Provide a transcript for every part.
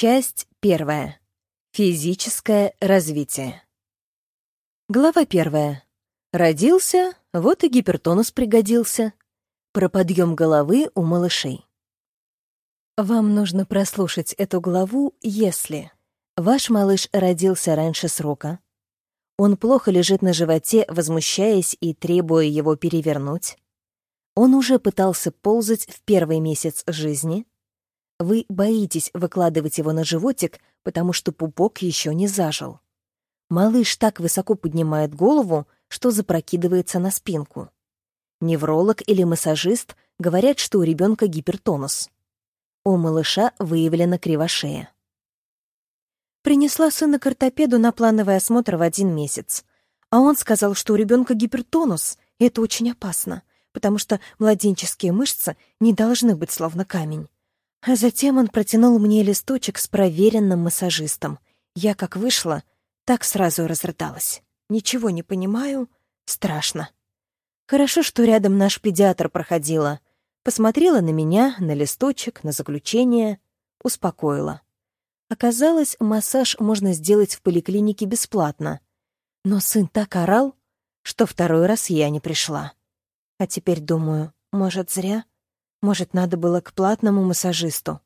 Часть первая. Физическое развитие. Глава первая. Родился, вот и гипертонус пригодился. Про подъем головы у малышей. Вам нужно прослушать эту главу, если ваш малыш родился раньше срока, он плохо лежит на животе, возмущаясь и требуя его перевернуть, он уже пытался ползать в первый месяц жизни, вы боитесь выкладывать его на животик, потому что пупок еще не зажил. Малыш так высоко поднимает голову, что запрокидывается на спинку. Невролог или массажист говорят, что у ребенка гипертонус. У малыша выявлена кривошея. Принесла сына к ортопеду на плановый осмотр в один месяц. А он сказал, что у ребенка гипертонус, и это очень опасно, потому что младенческие мышцы не должны быть словно камень. А затем он протянул мне листочек с проверенным массажистом. Я как вышла, так сразу разрыдалась. Ничего не понимаю, страшно. Хорошо, что рядом наш педиатр проходила. Посмотрела на меня, на листочек, на заключение, успокоила. Оказалось, массаж можно сделать в поликлинике бесплатно. Но сын так орал, что второй раз я не пришла. А теперь думаю, может, зря? Может, надо было к платному массажисту?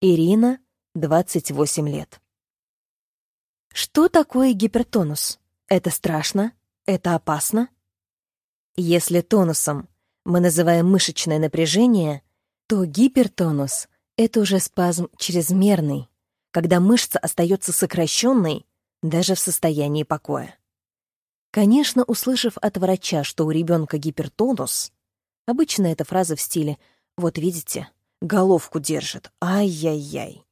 Ирина, 28 лет. Что такое гипертонус? Это страшно? Это опасно? Если тонусом мы называем мышечное напряжение, то гипертонус — это уже спазм чрезмерный, когда мышца остается сокращенной даже в состоянии покоя. Конечно, услышав от врача, что у ребенка гипертонус, Обычно эта фраза в стиле «Вот видите, головку держит, ай-яй-яй».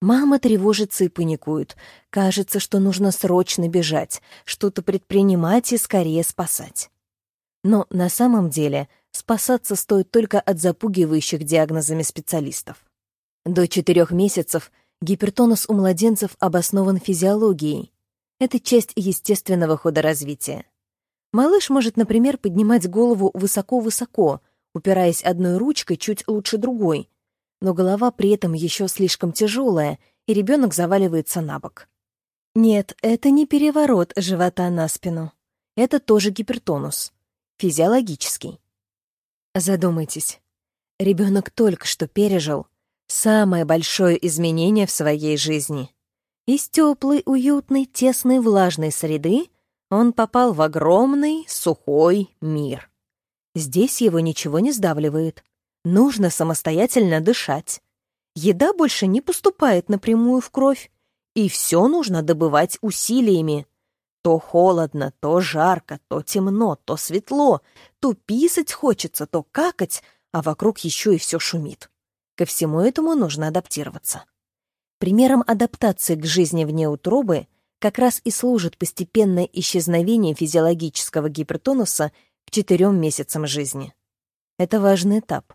Мама тревожится и паникует. Кажется, что нужно срочно бежать, что-то предпринимать и скорее спасать. Но на самом деле спасаться стоит только от запугивающих диагнозами специалистов. До четырех месяцев гипертонус у младенцев обоснован физиологией. Это часть естественного хода развития. Малыш может, например, поднимать голову высоко-высоко, упираясь одной ручкой чуть лучше другой, но голова при этом еще слишком тяжелая, и ребенок заваливается на бок. Нет, это не переворот живота на спину. Это тоже гипертонус. Физиологический. Задумайтесь. Ребенок только что пережил самое большое изменение в своей жизни. Из теплой, уютной, тесной, влажной среды он попал в огромный, сухой мир. Здесь его ничего не сдавливает. Нужно самостоятельно дышать. Еда больше не поступает напрямую в кровь, и все нужно добывать усилиями. То холодно, то жарко, то темно, то светло, то писать хочется, то какать, а вокруг еще и все шумит. Ко всему этому нужно адаптироваться. Примером адаптации к жизни вне утробы как раз и служит постепенное исчезновение физиологического гипертонуса к четырем месяцам жизни. Это важный этап.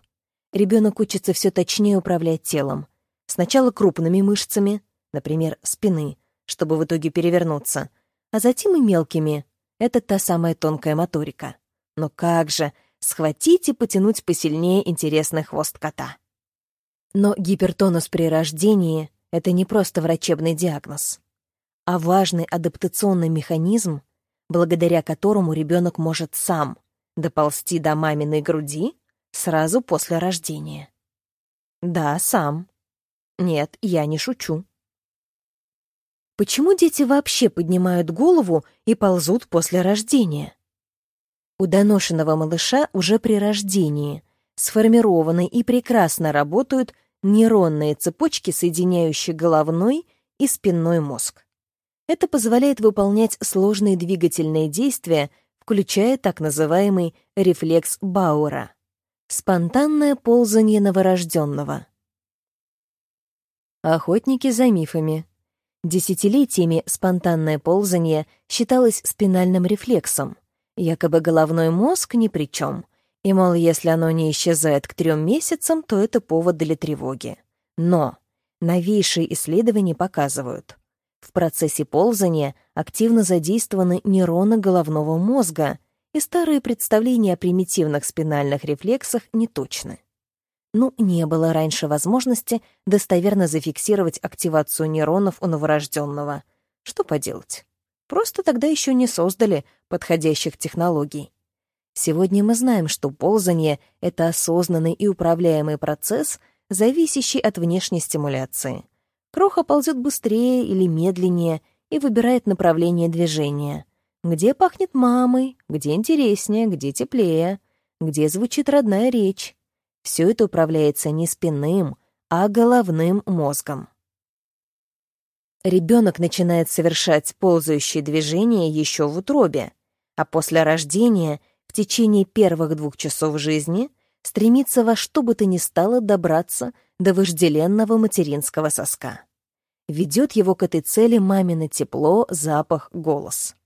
Ребенок учится все точнее управлять телом. Сначала крупными мышцами, например, спины, чтобы в итоге перевернуться, а затем и мелкими. Это та самая тонкая моторика. Но как же схватить и потянуть посильнее интересный хвост кота? Но гипертонус при рождении — это не просто врачебный диагноз а важный адаптационный механизм, благодаря которому ребенок может сам доползти до маминой груди сразу после рождения. Да, сам. Нет, я не шучу. Почему дети вообще поднимают голову и ползут после рождения? У доношенного малыша уже при рождении сформированы и прекрасно работают нейронные цепочки, соединяющие головной и спинной мозг. Это позволяет выполнять сложные двигательные действия, включая так называемый рефлекс Бауэра — спонтанное ползание новорожденного. Охотники за мифами. Десятилетиями спонтанное ползание считалось спинальным рефлексом, якобы головной мозг ни при чем, и, мол, если оно не исчезает к трем месяцам, то это повод для тревоги. Но новейшие исследования показывают, в процессе ползания активно задействованы нейроны головного мозга, и старые представления о примитивных спинальных рефлексах неточны. Ну, не было раньше возможности достоверно зафиксировать активацию нейронов у новорожденного. Что поделать? Просто тогда еще не создали подходящих технологий. Сегодня мы знаем, что ползание — это осознанный и управляемый процесс, зависящий от внешней стимуляции. Кроха ползет быстрее или медленнее и выбирает направление движения. Где пахнет мамой, где интереснее, где теплее, где звучит родная речь. Все это управляется не спинным, а головным мозгом. Ребенок начинает совершать ползающие движения еще в утробе, а после рождения в течение первых двух часов жизни стремится во что бы то ни стало добраться до вожделенного материнского соска. Ведет его к этой цели мамино тепло, запах, голос.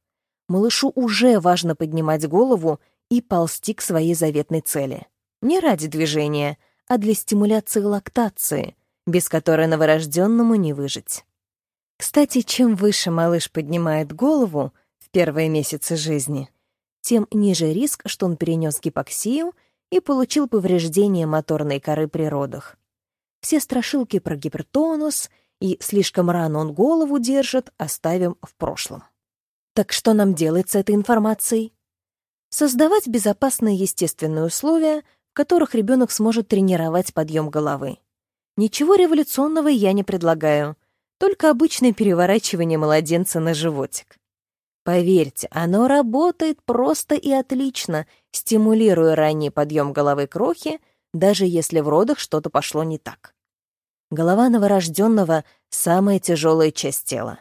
Малышу уже важно поднимать голову и ползти к своей заветной цели. Не ради движения, а для стимуляции лактации, без которой новорожденному не выжить. Кстати, чем выше малыш поднимает голову в первые месяцы жизни, тем ниже риск, что он перенес гипоксию и получил повреждение моторной коры при родах. Все страшилки про гипертонус и слишком рано он голову держит оставим в прошлом. Так что нам делать с этой информацией? Создавать безопасные естественные условия, в которых ребенок сможет тренировать подъем головы. Ничего революционного я не предлагаю, только обычное переворачивание младенца на животик. Поверьте, оно работает просто и отлично, стимулируя ранний подъем головы крохи, даже если в родах что-то пошло не так. Голова новорожденного — самая тяжелая часть тела.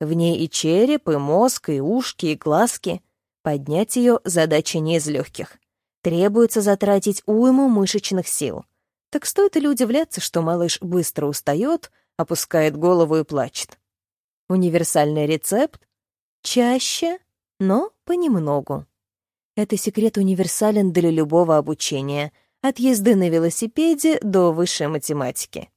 В ней и череп, и мозг, и ушки, и глазки. Поднять ее — задача не из легких требуется затратить уйму мышечных сил. Так стоит ли удивляться, что малыш быстро устает, опускает голову и плачет? Универсальный рецепт? Чаще, но понемногу. Это секрет универсален для любого обучения, от езды на велосипеде до высшей математики.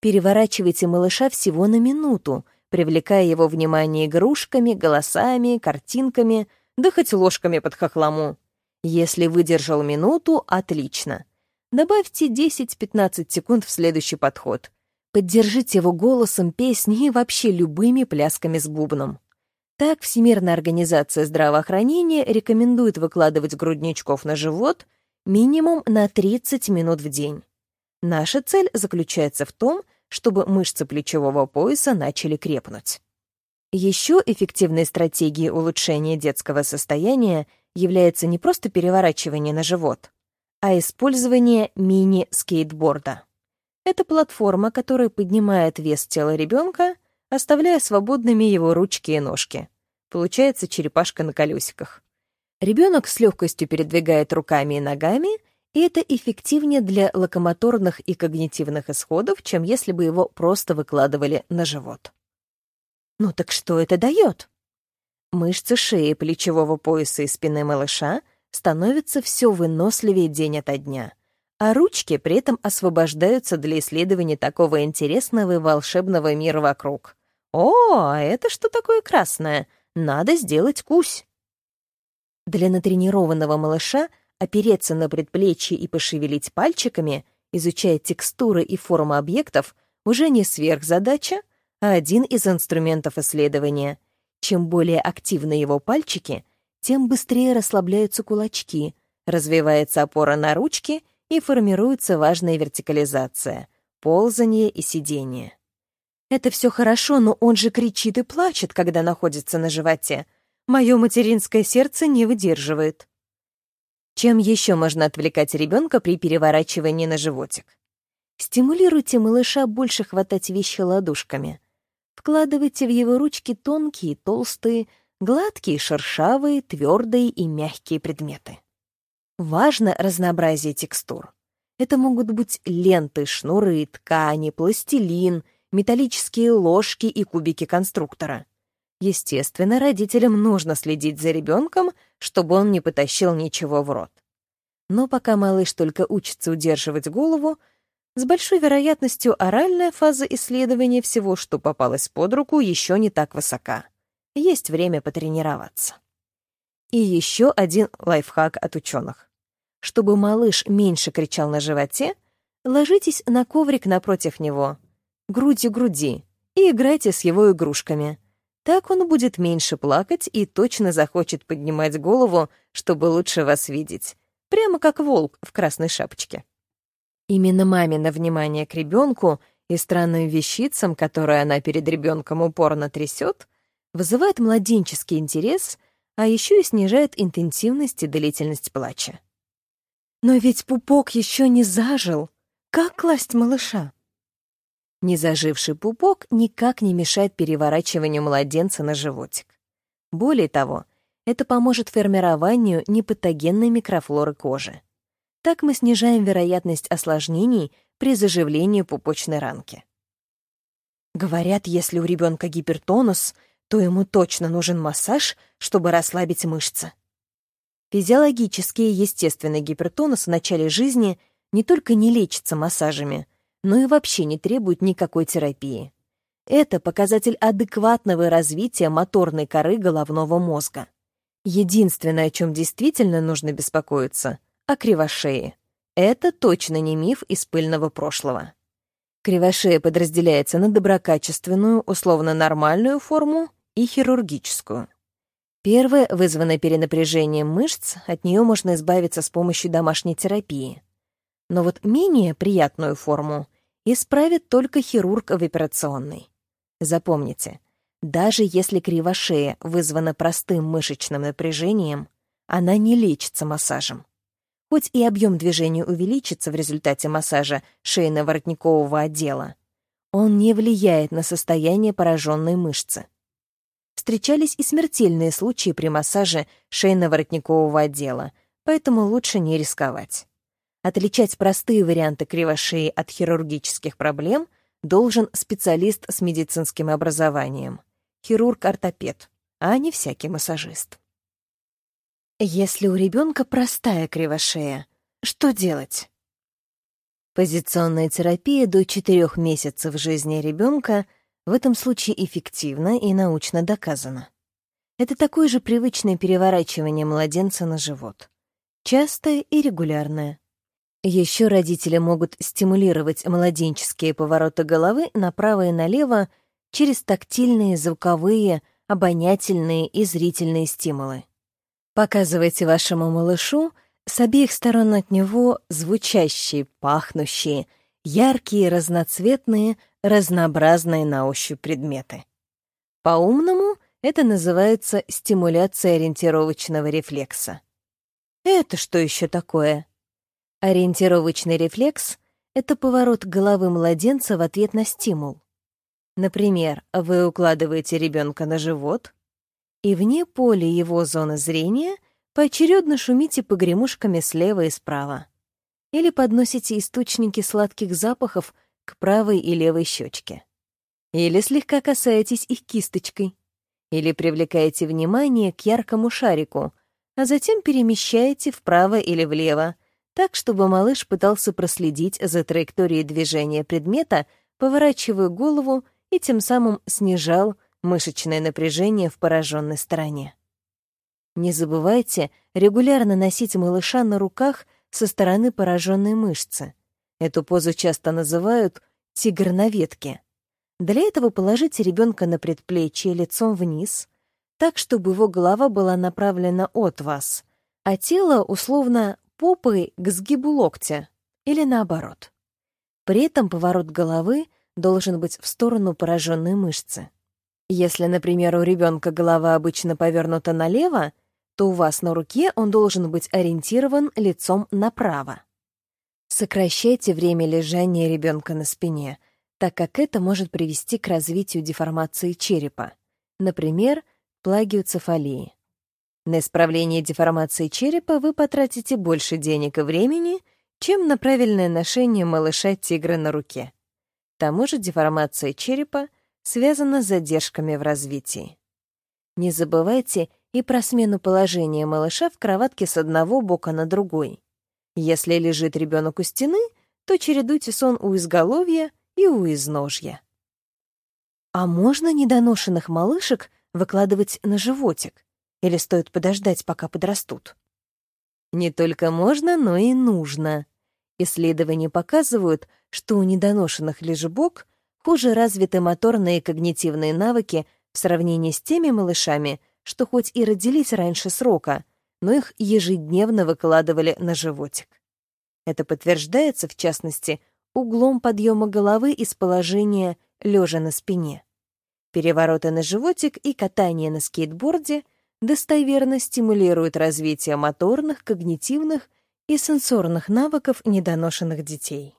Переворачивайте малыша всего на минуту, привлекая его внимание игрушками, голосами, картинками, да хоть ложками под хохлому. Если выдержал минуту, отлично. Добавьте 10-15 секунд в следующий подход. Поддержите его голосом, песней и вообще любыми плясками с бубном. Так Всемирная организация здравоохранения рекомендует выкладывать грудничков на живот минимум на 30 минут в день. Наша цель заключается в том, чтобы мышцы плечевого пояса начали крепнуть. Еще эффективной стратегией улучшения детского состояния является не просто переворачивание на живот, а использование мини-скейтборда. Это платформа, которая поднимает вес тела ребенка, оставляя свободными его ручки и ножки. Получается черепашка на колесиках. Ребенок с легкостью передвигает руками и ногами, и это эффективнее для локомоторных и когнитивных исходов, чем если бы его просто выкладывали на живот. Ну так что это дает? Мышцы шеи, плечевого пояса и спины малыша становятся все выносливее день ото дня, а ручки при этом освобождаются для исследования такого интересного и волшебного мира вокруг. «О, а это что такое красное? Надо сделать кусь!» Для натренированного малыша опереться на предплечье и пошевелить пальчиками, изучая текстуры и формы объектов, уже не сверхзадача, а один из инструментов исследования — чем более активны его пальчики, тем быстрее расслабляются кулачки, развивается опора на ручки и формируется важная вертикализация — ползание и сидение. Это все хорошо, но он же кричит и плачет, когда находится на животе. Мое материнское сердце не выдерживает. Чем еще можно отвлекать ребенка при переворачивании на животик? Стимулируйте малыша больше хватать вещи ладушками. Вкладывайте в его ручки тонкие, толстые, гладкие, шершавые, твердые и мягкие предметы. Важно разнообразие текстур. Это могут быть ленты, шнуры, ткани, пластилин, металлические ложки и кубики конструктора. Естественно, родителям нужно следить за ребенком, чтобы он не потащил ничего в рот. Но пока малыш только учится удерживать голову, с большой вероятностью оральная фаза исследования всего, что попалось под руку, еще не так высока. Есть время потренироваться. И еще один лайфхак от ученых. Чтобы малыш меньше кричал на животе, ложитесь на коврик напротив него, грудью груди, и играйте с его игрушками. Так он будет меньше плакать и точно захочет поднимать голову, чтобы лучше вас видеть. Прямо как волк в красной шапочке. Именно мамино внимание к ребенку и странным вещицам, которые она перед ребенком упорно трясет, вызывает младенческий интерес, а еще и снижает интенсивность и длительность плача. Но ведь пупок еще не зажил. Как класть малыша? Незаживший пупок никак не мешает переворачиванию младенца на животик. Более того, это поможет формированию непатогенной микрофлоры кожи. Так мы снижаем вероятность осложнений при заживлении пупочной ранки. Говорят, если у ребенка гипертонус, то ему точно нужен массаж, чтобы расслабить мышцы. Физиологический и естественный гипертонус в начале жизни не только не лечится массажами, но и вообще не требует никакой терапии. Это показатель адекватного развития моторной коры головного мозга. Единственное, о чем действительно нужно беспокоиться — о кривошее. Это точно не миф из пыльного прошлого. Кривошея подразделяется на доброкачественную, условно нормальную форму и хирургическую. Первая вызвана перенапряжением мышц, от нее можно избавиться с помощью домашней терапии. Но вот менее приятную форму исправит только хирург в операционной. Запомните, даже если кривошея вызвана простым мышечным напряжением, она не лечится массажем. Хоть и объем движения увеличится в результате массажа шейно-воротникового отдела, он не влияет на состояние пораженной мышцы встречались и смертельные случаи при массаже шейно-воротникового отдела, поэтому лучше не рисковать. Отличать простые варианты кривошеи от хирургических проблем должен специалист с медицинским образованием, хирург-ортопед, а не всякий массажист. Если у ребенка простая кривошея, что делать? Позиционная терапия до 4 месяцев жизни ребенка — в этом случае эффективно и научно доказано. Это такое же привычное переворачивание младенца на живот. Частое и регулярное. Еще родители могут стимулировать младенческие повороты головы направо и налево через тактильные, звуковые, обонятельные и зрительные стимулы. Показывайте вашему малышу с обеих сторон от него звучащие, пахнущие, яркие, разноцветные, разнообразные на ощупь предметы. По-умному это называется стимуляция ориентировочного рефлекса. Это что еще такое? Ориентировочный рефлекс — это поворот головы младенца в ответ на стимул. Например, вы укладываете ребенка на живот, и вне поля его зоны зрения поочередно шумите погремушками слева и справа. Или подносите источники сладких запахов к правой и левой щечке. Или слегка касаетесь их кисточкой. Или привлекаете внимание к яркому шарику, а затем перемещаете вправо или влево, так, чтобы малыш пытался проследить за траекторией движения предмета, поворачивая голову и тем самым снижал мышечное напряжение в пораженной стороне. Не забывайте регулярно носить малыша на руках со стороны пораженной мышцы. Эту позу часто называют «тигр на ветке». Для этого положите ребенка на предплечье лицом вниз, так, чтобы его голова была направлена от вас, а тело условно попой к сгибу локтя или наоборот. При этом поворот головы должен быть в сторону пораженной мышцы. Если, например, у ребенка голова обычно повернута налево, то у вас на руке он должен быть ориентирован лицом направо. Сокращайте время лежания ребенка на спине, так как это может привести к развитию деформации черепа, например, плагиоцефалии. На исправление деформации черепа вы потратите больше денег и времени, чем на правильное ношение малыша-тигра на руке. К тому же деформация черепа связана с задержками в развитии. Не забывайте и про смену положения малыша в кроватке с одного бока на другой. Если лежит ребенок у стены, то чередуйте сон у изголовья и у изножья. А можно недоношенных малышек выкладывать на животик? Или стоит подождать, пока подрастут? Не только можно, но и нужно. Исследования показывают, что у недоношенных лежебок хуже развиты моторные и когнитивные навыки в сравнении с теми малышами, что хоть и родились раньше срока, но их ежедневно выкладывали на животик. Это подтверждается, в частности, углом подъема головы из положения лежа на спине. Перевороты на животик и катание на скейтборде достоверно стимулируют развитие моторных, когнитивных и сенсорных навыков недоношенных детей.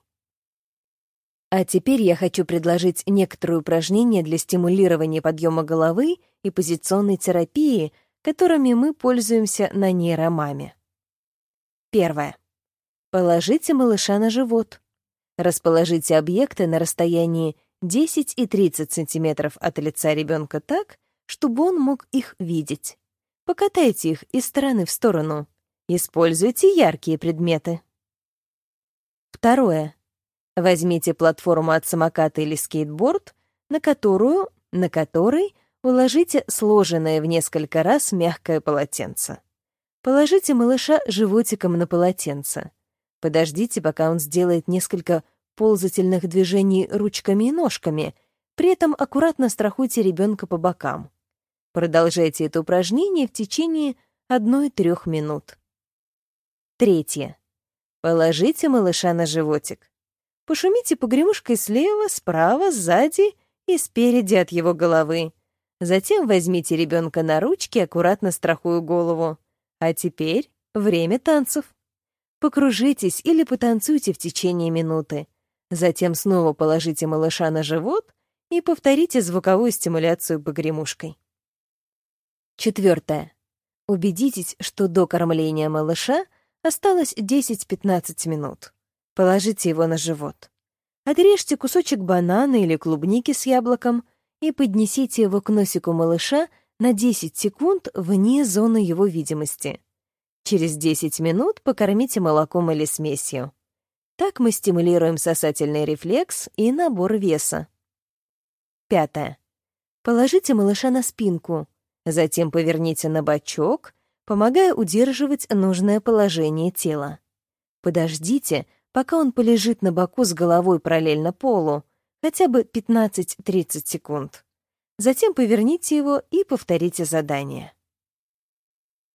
А теперь я хочу предложить некоторые упражнения для стимулирования подъема головы и позиционной терапии, которыми мы пользуемся на нейромаме. Первое. Положите малыша на живот. Расположите объекты на расстоянии 10 и 30 сантиметров от лица ребенка так, чтобы он мог их видеть. Покатайте их из стороны в сторону. Используйте яркие предметы. Второе. Возьмите платформу от самоката или скейтборд, на которую, на которой уложите сложенное в несколько раз мягкое полотенце. Положите малыша животиком на полотенце. Подождите, пока он сделает несколько ползательных движений ручками и ножками, при этом аккуратно страхуйте ребенка по бокам. Продолжайте это упражнение в течение 1-3 минут. Третье. Положите малыша на животик. Пошумите погремушкой слева, справа, сзади и спереди от его головы. Затем возьмите ребенка на ручки, аккуратно страхуя голову. А теперь время танцев. Покружитесь или потанцуйте в течение минуты. Затем снова положите малыша на живот и повторите звуковую стимуляцию погремушкой. Четвертое. Убедитесь, что до кормления малыша осталось 10-15 минут. Положите его на живот. Отрежьте кусочек банана или клубники с яблоком и поднесите его к носику малыша на 10 секунд вне зоны его видимости. Через 10 минут покормите молоком или смесью. Так мы стимулируем сосательный рефлекс и набор веса. Пятое. Положите малыша на спинку, затем поверните на бочок, помогая удерживать нужное положение тела. Подождите, пока он полежит на боку с головой параллельно полу, хотя бы 15-30 секунд. Затем поверните его и повторите задание.